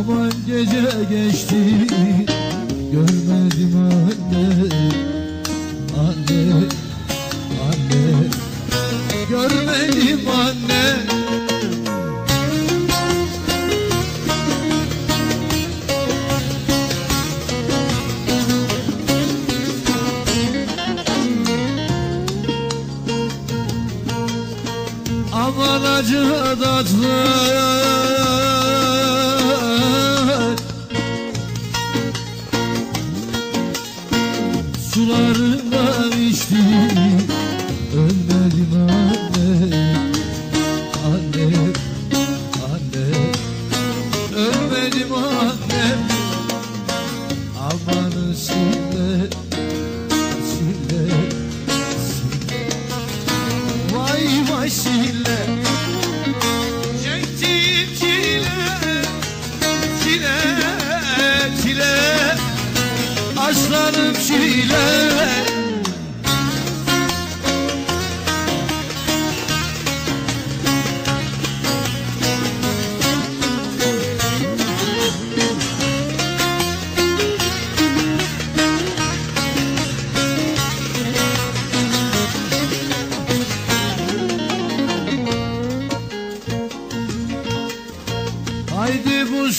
Aman gece geçti Görmedim anne Anne Anne. Görmedim anne. Aman acı tatlı Aman sille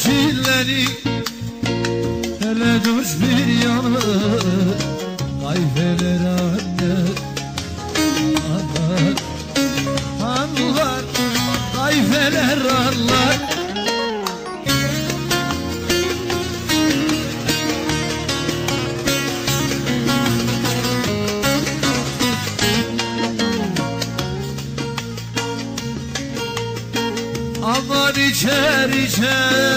Şilleri Hele düş bir yana Kayfeler anne Anlar Anlar Kayfeler anlar Aman içer içer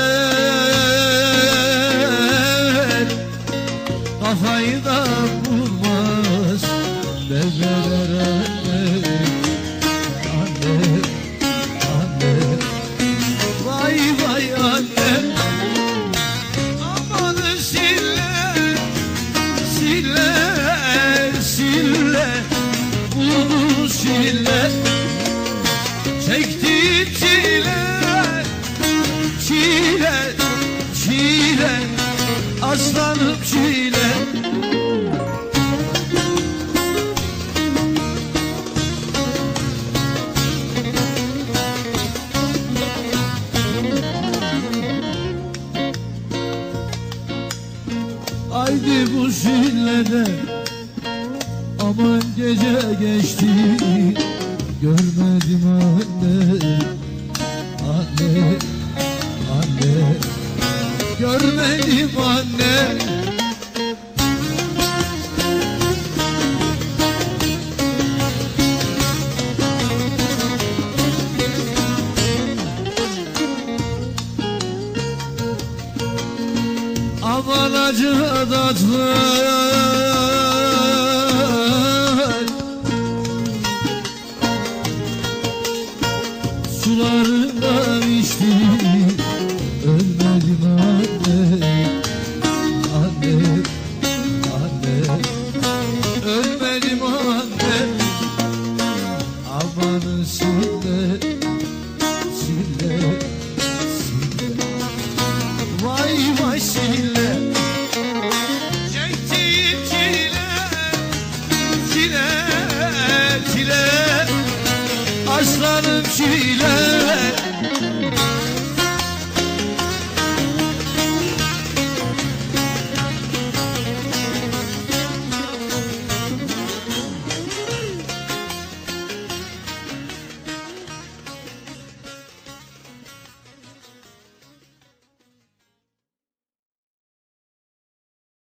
Aslanım çile Haydi bu şillede Aman gece geçti. Görmedim anne Anne Görmedim anne. Aman acı tatlı çile